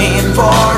longing for.